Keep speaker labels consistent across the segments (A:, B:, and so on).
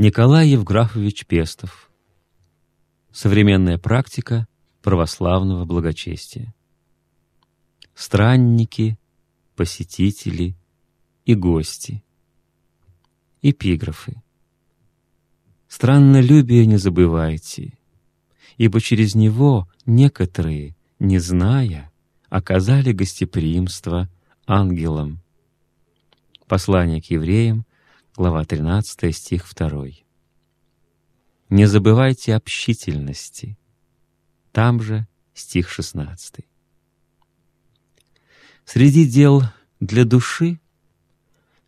A: Николай Евграфович Пестов. Современная практика православного благочестия. Странники, посетители и гости. Эпиграфы. Страннолюбие не забывайте, ибо через него некоторые, не зная, оказали гостеприимство ангелам. Послание к евреям, глава 13, стих 2. Не забывайте общительности. Там же стих 16. Среди дел для души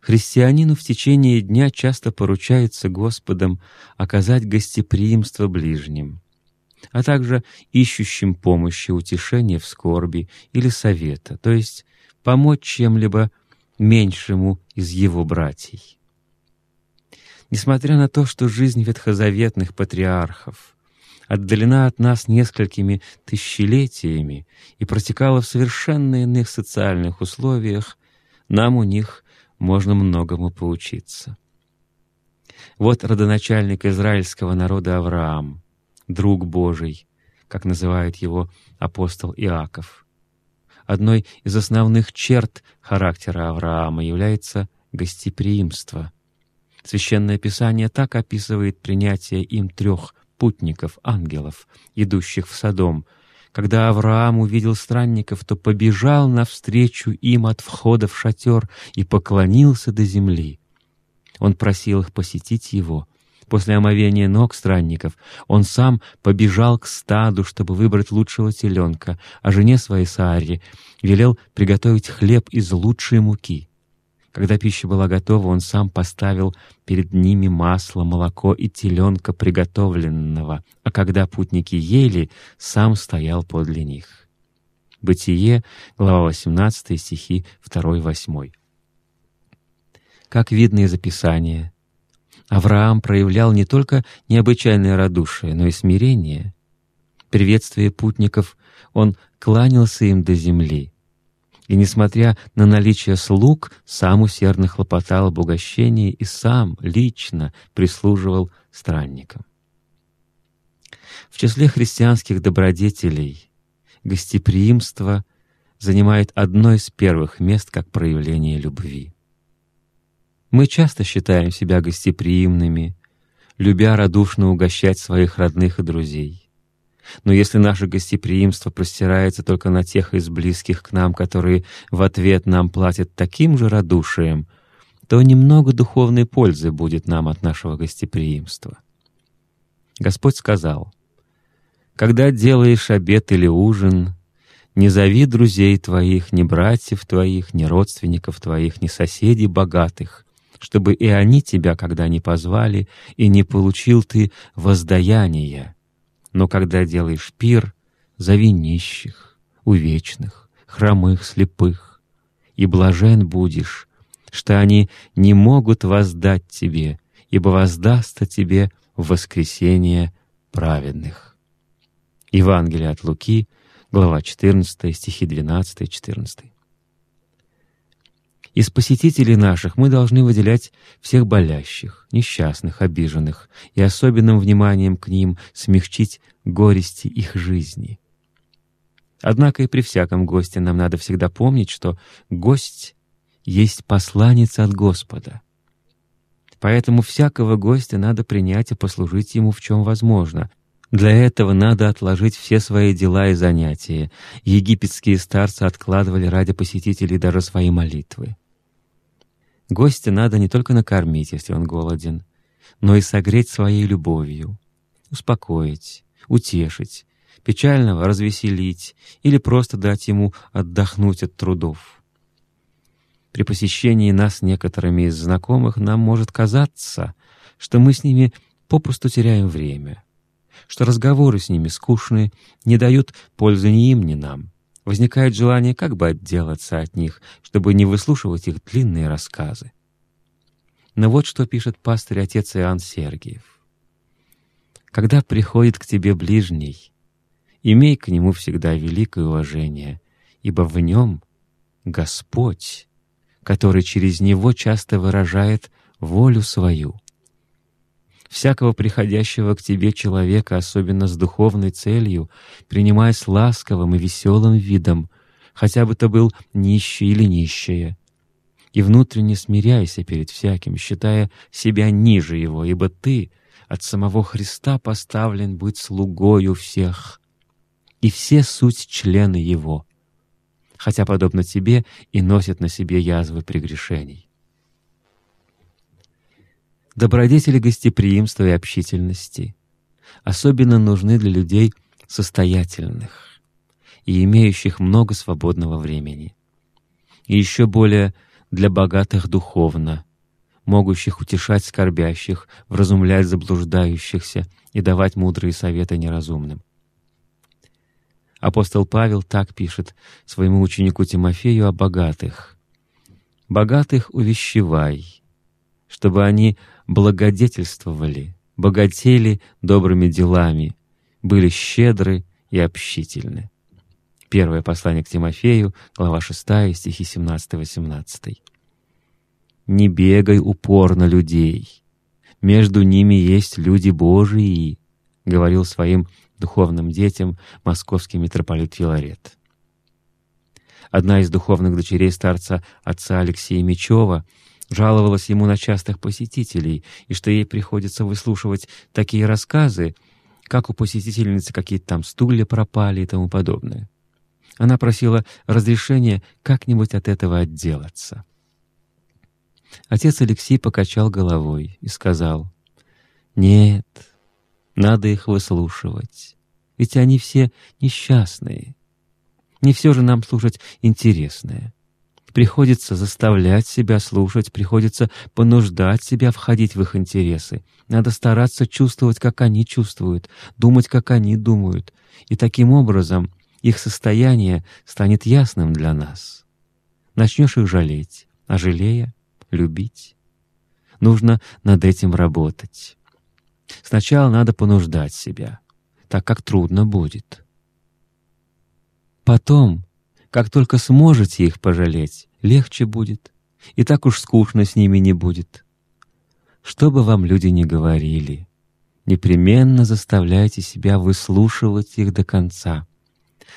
A: христианину в течение дня часто поручается Господом оказать гостеприимство ближним, а также ищущим помощи, утешения в скорби или совета, то есть помочь чем-либо меньшему из его братьей. Несмотря на то, что жизнь ветхозаветных патриархов отдалена от нас несколькими тысячелетиями и протекала в совершенно иных социальных условиях, нам у них можно многому поучиться. Вот родоначальник израильского народа Авраам, друг Божий, как называет его апостол Иаков. Одной из основных черт характера Авраама является гостеприимство — Священное Писание так описывает принятие им трех путников, ангелов, идущих в Содом. Когда Авраам увидел странников, то побежал навстречу им от входа в шатер и поклонился до земли. Он просил их посетить его. После омовения ног странников он сам побежал к стаду, чтобы выбрать лучшего теленка, а жене своей Сааре велел приготовить хлеб из лучшей муки — когда пища была готова, он сам поставил перед ними масло, молоко и теленка приготовленного, а когда путники ели, сам стоял подле них. Бытие, глава 18, стихи 2-8. Как видно из описания, Авраам проявлял не только необычайное радушие, но и смирение. Приветствие путников, он кланялся им до земли — и, несмотря на наличие слуг, сам усердно хлопотал об угощении и сам лично прислуживал странникам. В числе христианских добродетелей гостеприимство занимает одно из первых мест как проявление любви. Мы часто считаем себя гостеприимными, любя радушно угощать своих родных и друзей. Но если наше гостеприимство простирается только на тех из близких к нам, которые в ответ нам платят таким же радушием, то немного духовной пользы будет нам от нашего гостеприимства. Господь сказал, «Когда делаешь обед или ужин, не зови друзей твоих, ни братьев твоих, ни родственников твоих, ни соседей богатых, чтобы и они тебя когда не позвали, и не получил ты воздаяния, но когда делаешь пир, зови нищих, увечных, хромых, слепых, и блажен будешь, что они не могут воздать тебе, ибо воздастся тебе в воскресение праведных. Евангелие от Луки, глава 14, стихи 12-14. Из посетителей наших мы должны выделять всех болящих, несчастных, обиженных и особенным вниманием к ним смягчить горести их жизни. Однако и при всяком госте нам надо всегда помнить, что гость есть посланец от Господа. Поэтому всякого гостя надо принять и послужить ему в чем возможно. Для этого надо отложить все свои дела и занятия. Египетские старцы откладывали ради посетителей даже свои молитвы. Гостя надо не только накормить, если он голоден, но и согреть своей любовью, успокоить, утешить, печального развеселить или просто дать ему отдохнуть от трудов. При посещении нас некоторыми из знакомых нам может казаться, что мы с ними попросту теряем время, что разговоры с ними скучны, не дают пользы ни им, ни нам. Возникает желание как бы отделаться от них, чтобы не выслушивать их длинные рассказы. Но вот что пишет пастырь отец Иоанн Сергиев. «Когда приходит к тебе ближний, имей к нему всегда великое уважение, ибо в нем Господь, который через него часто выражает волю свою. Всякого приходящего к тебе человека, особенно с духовной целью, принимай с ласковым и веселым видом, хотя бы то был нищий или нищая, и внутренне смиряйся перед всяким, считая себя ниже его, ибо ты от самого Христа поставлен быть слугою всех, и все суть члены его, хотя, подобно тебе, и носят на себе язвы прегрешений. Добродетели гостеприимства и общительности особенно нужны для людей состоятельных и имеющих много свободного времени, и еще более для богатых духовно, могущих утешать скорбящих, вразумлять заблуждающихся и давать мудрые советы неразумным. Апостол Павел так пишет своему ученику Тимофею о богатых. «Богатых увещевай, чтобы они благодетельствовали, богатели добрыми делами, были щедры и общительны». Первое послание к Тимофею, глава 6, стихи 17-18. «Не бегай упорно людей, между ними есть люди Божии», — говорил своим духовным детям московский митрополит Филарет. Одна из духовных дочерей старца отца Алексея Мечева жаловалась ему на частых посетителей и что ей приходится выслушивать такие рассказы, как у посетительницы какие-то там стулья пропали и тому подобное. Она просила разрешения как-нибудь от этого отделаться. Отец Алексей покачал головой и сказал, «Нет, надо их выслушивать, ведь они все несчастные. Не все же нам слушать интересное. Приходится заставлять себя слушать, приходится понуждать себя входить в их интересы. Надо стараться чувствовать, как они чувствуют, думать, как они думают, и таким образом их состояние станет ясным для нас. Начнешь их жалеть, а жалея — любить. Нужно над этим работать. Сначала надо понуждать себя, так как трудно будет. Потом, как только сможете их пожалеть, легче будет, и так уж скучно с ними не будет. Что бы вам люди ни говорили, непременно заставляйте себя выслушивать их до конца —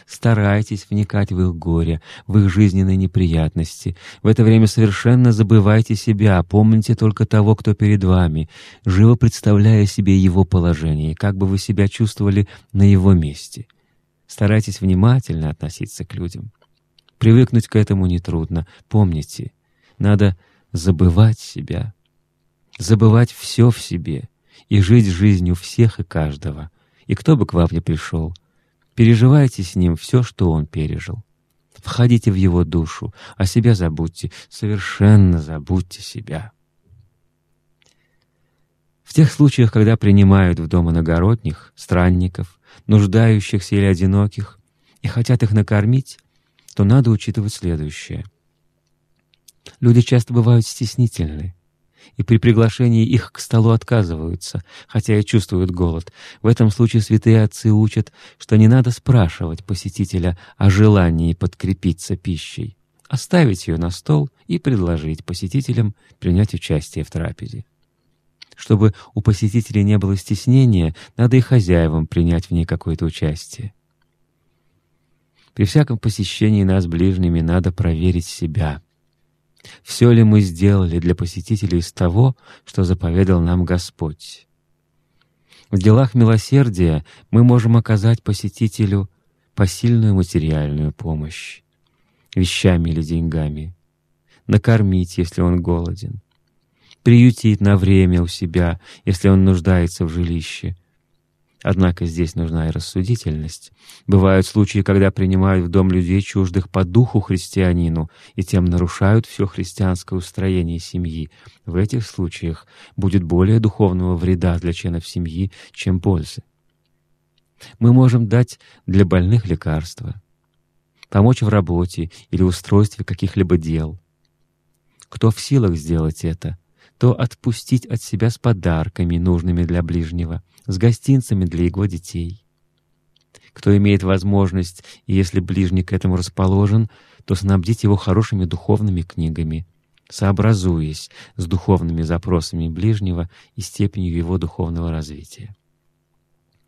A: Старайтесь вникать в их горе, в их жизненные неприятности. В это время совершенно забывайте себя, помните только того, кто перед вами, живо представляя себе его положение, как бы вы себя чувствовали на его месте. Старайтесь внимательно относиться к людям. Привыкнуть к этому нетрудно. Помните, надо забывать себя, забывать все в себе и жить жизнью всех и каждого. И кто бы к вам ни пришел — Переживайте с ним все, что он пережил. Входите в его душу, а себя забудьте, совершенно забудьте себя. В тех случаях, когда принимают в дом иногородних, странников, нуждающихся или одиноких, и хотят их накормить, то надо учитывать следующее. Люди часто бывают стеснительны, и при приглашении их к столу отказываются, хотя и чувствуют голод. В этом случае святые отцы учат, что не надо спрашивать посетителя о желании подкрепиться пищей, оставить ее на стол и предложить посетителям принять участие в трапезе. Чтобы у посетителей не было стеснения, надо и хозяевам принять в ней какое-то участие. При всяком посещении нас ближними надо проверить себя — все ли мы сделали для посетителей из того, что заповедал нам Господь? В делах милосердия мы можем оказать посетителю посильную материальную помощь, вещами или деньгами, накормить, если он голоден, приютить на время у себя, если он нуждается в жилище, Однако здесь нужна и рассудительность. Бывают случаи, когда принимают в дом людей чуждых по духу христианину и тем нарушают все христианское устроение семьи. В этих случаях будет более духовного вреда для членов семьи, чем пользы. Мы можем дать для больных лекарства, помочь в работе или устройстве каких-либо дел. Кто в силах сделать это — то отпустить от себя с подарками, нужными для ближнего, с гостинцами для его детей. Кто имеет возможность, и если ближний к этому расположен, то снабдить его хорошими духовными книгами, сообразуясь с духовными запросами ближнего и степенью его духовного развития.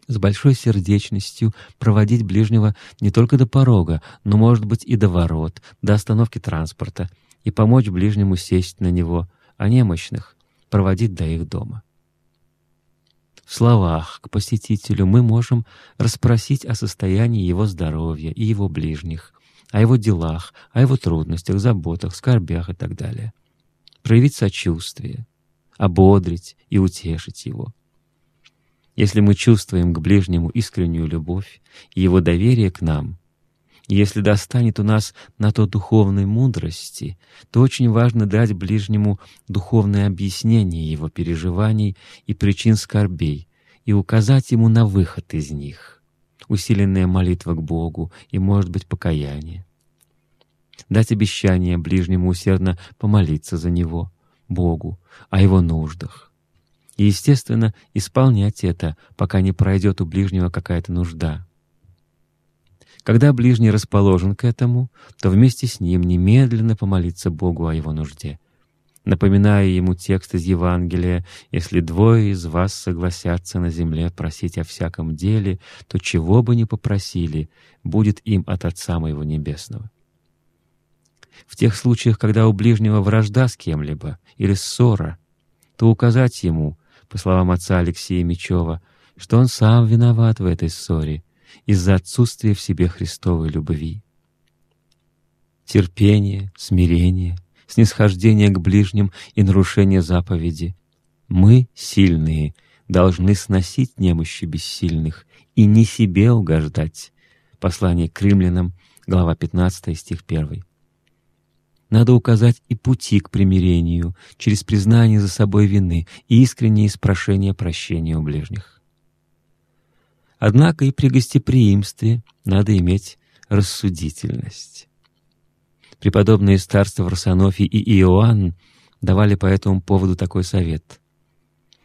A: С большой сердечностью проводить ближнего не только до порога, но, может быть, и до ворот, до остановки транспорта, и помочь ближнему сесть на него, а немощных проводить до их дома. Словах к посетителю мы можем расспросить о состоянии его здоровья и его ближних, о его делах, о его трудностях, заботах, скорбях и так далее. Проявить сочувствие, ободрить и утешить его. Если мы чувствуем к ближнему искреннюю любовь и его доверие к нам, если достанет у нас на то духовной мудрости, то очень важно дать ближнему духовное объяснение его переживаний и причин скорбей и указать ему на выход из них усиленная молитва к Богу и, может быть, покаяние. Дать обещание ближнему усердно помолиться за него, Богу, о его нуждах. И, естественно, исполнять это, пока не пройдет у ближнего какая-то нужда. Когда ближний расположен к этому, то вместе с ним немедленно помолиться Богу о его нужде — напоминая ему текст из Евангелия «Если двое из вас согласятся на земле просить о всяком деле, то чего бы ни попросили, будет им от Отца Моего Небесного». В тех случаях, когда у ближнего вражда с кем-либо или ссора, то указать ему, по словам отца Алексея Мечева, что он сам виноват в этой ссоре из-за отсутствия в себе Христовой любви. Терпение, смирение — снисхождение к ближним и нарушение заповеди. Мы, сильные, должны сносить немощи бессильных и не себе угождать. Послание к римлянам, глава 15, стих 1. Надо указать и пути к примирению через признание за собой вины и искреннее испрошение прощения у ближних. Однако и при гостеприимстве надо иметь рассудительность. Преподобные старцы Варсонофий и Иоанн давали по этому поводу такой совет.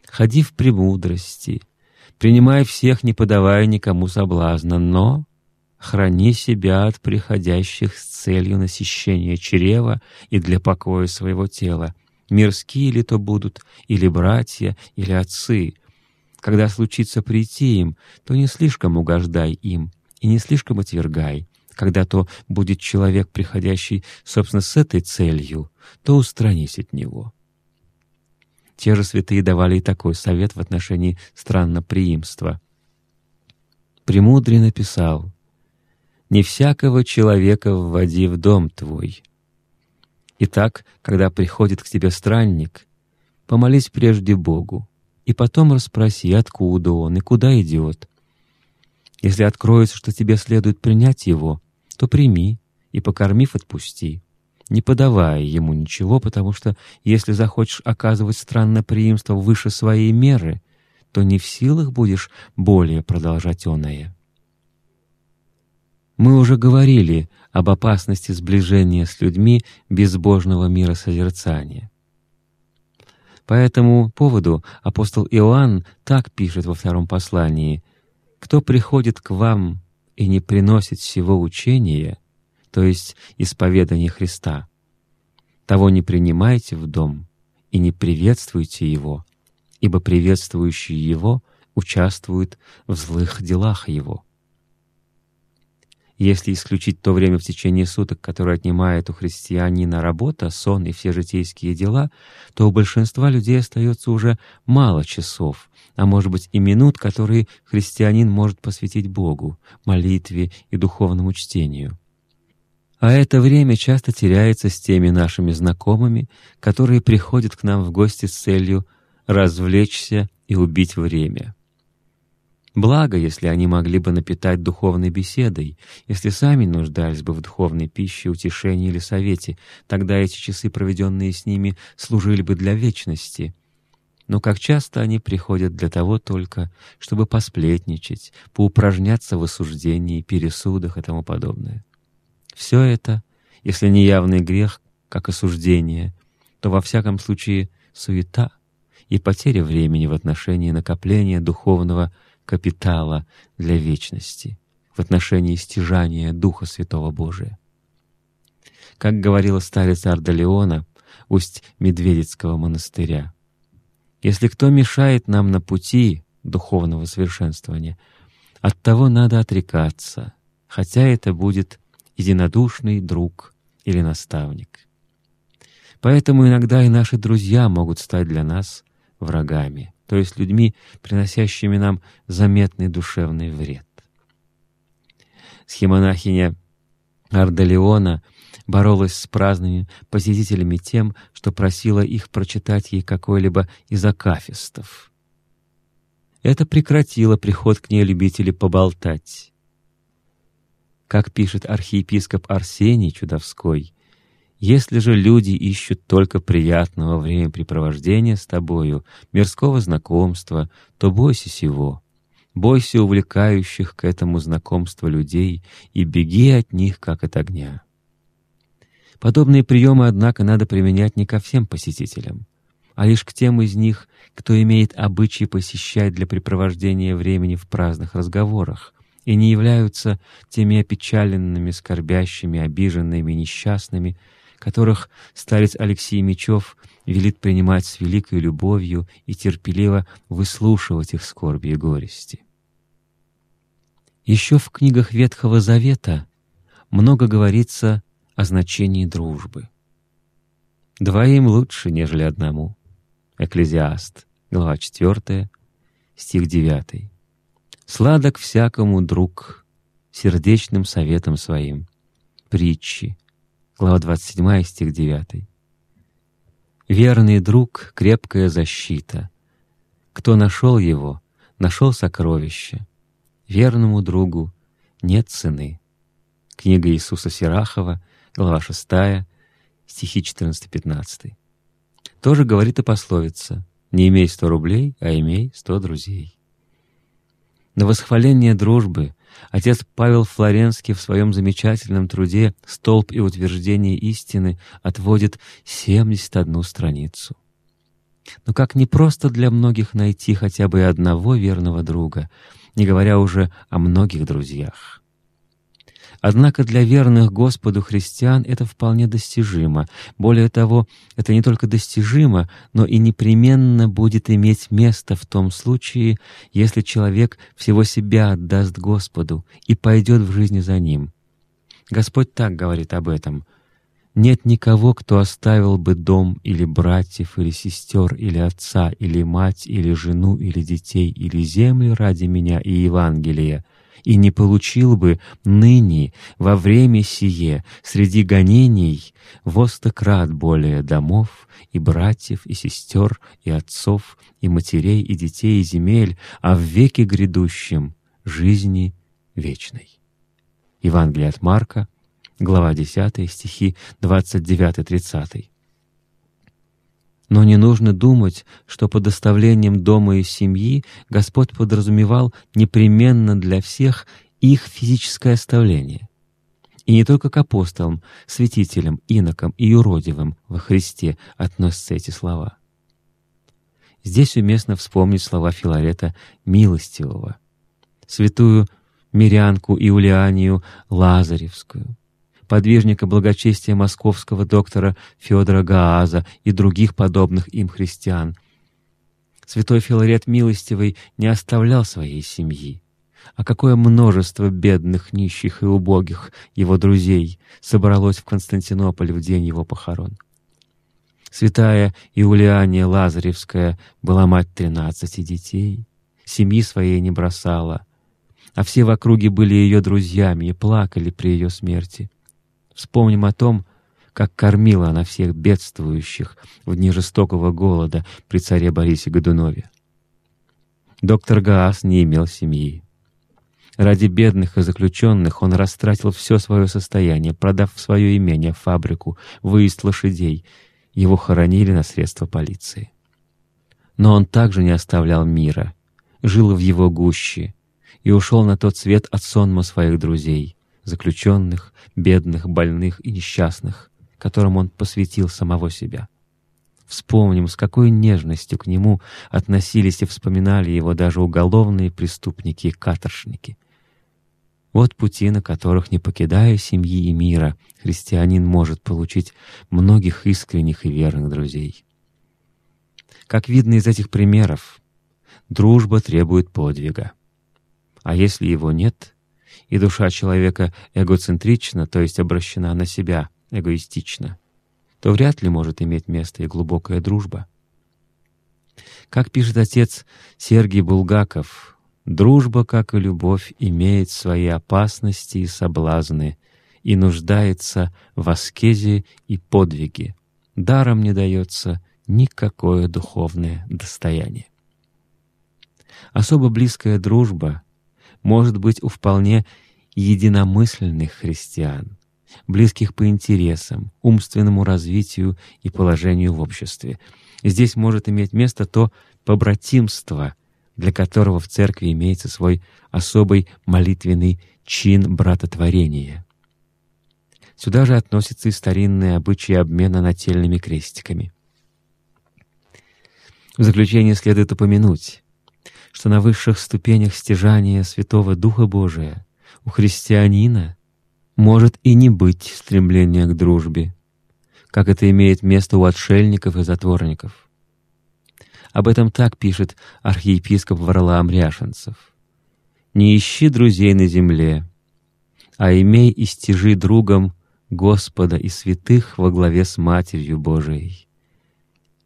A: «Ходи в премудрости, принимай всех, не подавая никому соблазна, но храни себя от приходящих с целью насыщения чрева и для покоя своего тела, мирские ли то будут, или братья, или отцы. Когда случится прийти им, то не слишком угождай им и не слишком отвергай, когда то будет человек, приходящий, собственно, с этой целью, то устранись от него. Те же святые давали и такой совет в отношении странноприимства. Премудрый написал, «Не всякого человека вводи в дом твой». Итак, когда приходит к тебе странник, помолись прежде Богу, и потом расспроси, откуда он и куда идет, если откроется, что тебе следует принять его, то прими и, покормив, отпусти, не подавая ему ничего, потому что если захочешь оказывать странное преимство выше своей меры, то не в силах будешь более продолжать оное. Мы уже говорили об опасности сближения с людьми безбожного мира созерцания. По этому поводу апостол Иоанн так пишет во втором послании кто приходит к вам и не приносит всего учения, то есть исповедания Христа, того не принимайте в дом и не приветствуйте его, ибо приветствующие его участвуют в злых делах его. Если исключить то время в течение суток, которое отнимает у христианина работа, сон и все житейские дела, то у большинства людей остается уже мало часов, а может быть и минут, которые христианин может посвятить Богу, молитве и духовному чтению. А это время часто теряется с теми нашими знакомыми, которые приходят к нам в гости с целью развлечься и убить время. Благо, если они могли бы напитать духовной беседой, если сами нуждались бы в духовной пище, утешении или совете, тогда эти часы, проведенные с ними, служили бы для вечности. Но как часто они приходят для того только, чтобы посплетничать, поупражняться в осуждении, пересудах и тому подобное. Все это, если не явный грех, как осуждение, то во всяком случае суета и потеря времени в отношении накопления духовного капитала для вечности в отношении стяжания Духа Святого Божия. Как говорила старец Ардалеона, Усть-Медведицкого монастыря. Если кто мешает нам на пути духовного совершенствования, от того надо отрекаться, хотя это будет единодушный друг или наставник. Поэтому иногда и наши друзья могут стать для нас врагами, то есть людьми, приносящими нам заметный душевный вред. Схемонахиня Ардалеона боролась с праздными посетителями тем, что просила их прочитать ей какой-либо из акафистов. Это прекратило приход к ней любителей поболтать. Как пишет архиепископ Арсений Чудовской, «Если же люди ищут только приятного времяпрепровождения с тобою, мирского знакомства, то бойся сего, бойся увлекающих к этому знакомству людей и беги от них, как от огня». Подобные приемы, однако, надо применять не ко всем посетителям, а лишь к тем из них, кто имеет обычай посещать для препровождения времени в праздных разговорах и не являются теми опечаленными, скорбящими, обиженными, несчастными, которых старец Алексей Мечев велит принимать с великой любовью и терпеливо выслушивать их скорби и горести. Еще в книгах Ветхого Завета много говорится о значении дружбы. Двоим лучше, нежели одному. Экклезиаст, глава 4, стих 9. «Сладок всякому друг, сердечным советом своим». Притчи, глава 27, стих 9. «Верный друг — крепкая защита. Кто нашел его, нашел сокровище. Верному другу нет цены». Книга Иисуса Сирахова, глава 6, стихи 14-15. Тоже говорит и пословица «Не имей сто рублей, а имей сто друзей». На восхваление дружбы отец Павел Флоренский в своем замечательном труде «Столб и утверждение истины» отводит 71 страницу. Но как непросто для многих найти хотя бы одного верного друга, не говоря уже о многих друзьях. Однако для верных Господу христиан это вполне достижимо. Более того, это не только достижимо, но и непременно будет иметь место в том случае, если человек всего себя отдаст Господу и пойдет в жизни за Ним. Господь так говорит об этом. «Нет никого, кто оставил бы дом или братьев, или сестер, или отца, или мать, или жену, или детей, или землю ради Меня и Евангелия, и не получил бы ныне во время сие среди гонений востократ более домов и братьев, и сестер, и отцов, и матерей, и детей, и земель, а в веке грядущем — жизни вечной. Евангелие от Марка, глава 10, стихи 29-30. Но не нужно думать, что под оставлением дома и семьи Господь подразумевал непременно для всех их физическое оставление. И не только к апостолам, святителям, инокам и юродивым во Христе относятся эти слова. Здесь уместно вспомнить слова Филарета «милостивого», святую Мирянку Иулианию Лазаревскую, подвижника благочестия московского доктора Федора Гааза и других подобных им христиан. Святой Филарет Милостивый не оставлял своей семьи. А какое множество бедных, нищих и убогих его друзей собралось в Константинополь в день его похорон. Святая Иулиания Лазаревская была мать тринадцати детей, семьи своей не бросала, а все в округе были ее друзьями и плакали при ее смерти. Вспомним о том, как кормила она всех бедствующих в дни жестокого голода при царе Борисе Годунове. Доктор Гаас не имел семьи. Ради бедных и заключенных он растратил все свое состояние, продав свое имение, фабрику, выезд лошадей. Его хоронили на средства полиции. Но он также не оставлял мира, жил в его гуще и ушел на тот свет от сонма своих друзей — заключенных, бедных, больных и несчастных, которым он посвятил самого себя. Вспомним, с какой нежностью к нему относились и вспоминали его даже уголовные преступники и каторшники. Вот пути, на которых, не покидая семьи и мира, христианин может получить многих искренних и верных друзей. Как видно из этих примеров, дружба требует подвига. А если его нет, и душа человека эгоцентрична, то есть обращена на себя эгоистично, то вряд ли может иметь место и глубокая дружба. Как пишет отец Сергий Булгаков, «Дружба, как и любовь, имеет свои опасности и соблазны и нуждается в аскезе и подвиге. Даром не дается никакое духовное достояние». Особо близкая дружба может быть у вполне единомысленных христиан, близких по интересам, умственному развитию и положению в обществе. Здесь может иметь место то побратимство, для которого в церкви имеется свой особый молитвенный чин братотворения. Сюда же относятся и старинные обычаи обмена нательными крестиками. В заключение следует упомянуть, что на высших ступенях стяжания Святого Духа Божия у христианина может и не быть стремления к дружбе, как это имеет место у отшельников и затворников. Об этом так пишет архиепископ Варлаам Ряшенцев. «Не ищи друзей на земле, а имей и стяжи другом Господа и святых во главе с Матерью Божией.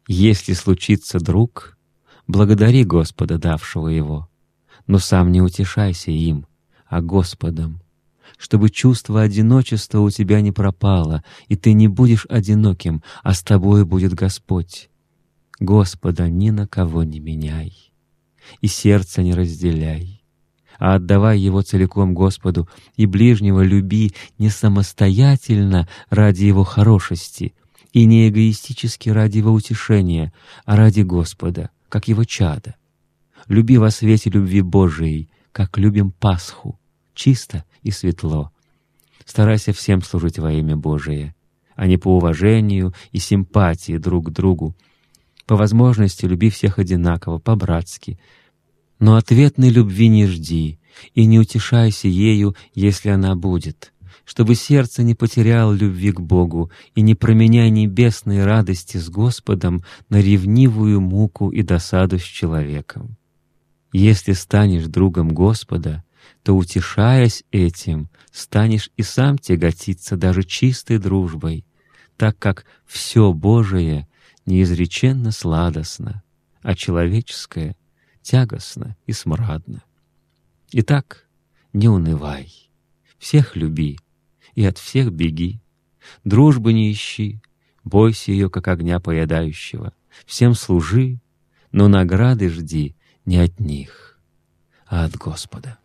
A: Если случится друг, благодари Господа, давшего его, но сам не утешайся им, а Господом, чтобы чувство одиночества у тебя не пропало, и ты не будешь одиноким, а с тобой будет Господь. Господа ни на кого не меняй, и сердце не разделяй, а отдавай его целиком Господу, и ближнего люби не самостоятельно ради его хорошести, и не эгоистически ради его утешения, а ради Господа, как его чада. Люби во свете любви Божией, как любим Пасху, чисто и светло. Старайся всем служить во имя Божие, а не по уважению и симпатии друг к другу. По возможности люби всех одинаково, по-братски. Но ответной любви не жди и не утешайся ею, если она будет, чтобы сердце не потеряло любви к Богу и не променяй небесные радости с Господом на ревнивую муку и досаду с человеком. Если станешь другом Господа, то, утешаясь этим, станешь и сам тяготиться даже чистой дружбой, так как все Божие неизреченно сладостно, а человеческое тягостно и смрадно. Итак, не унывай, всех люби и от всех беги, дружбы не ищи, бойся ее, как огня поедающего, всем служи, но награды жди не от них, а от Господа.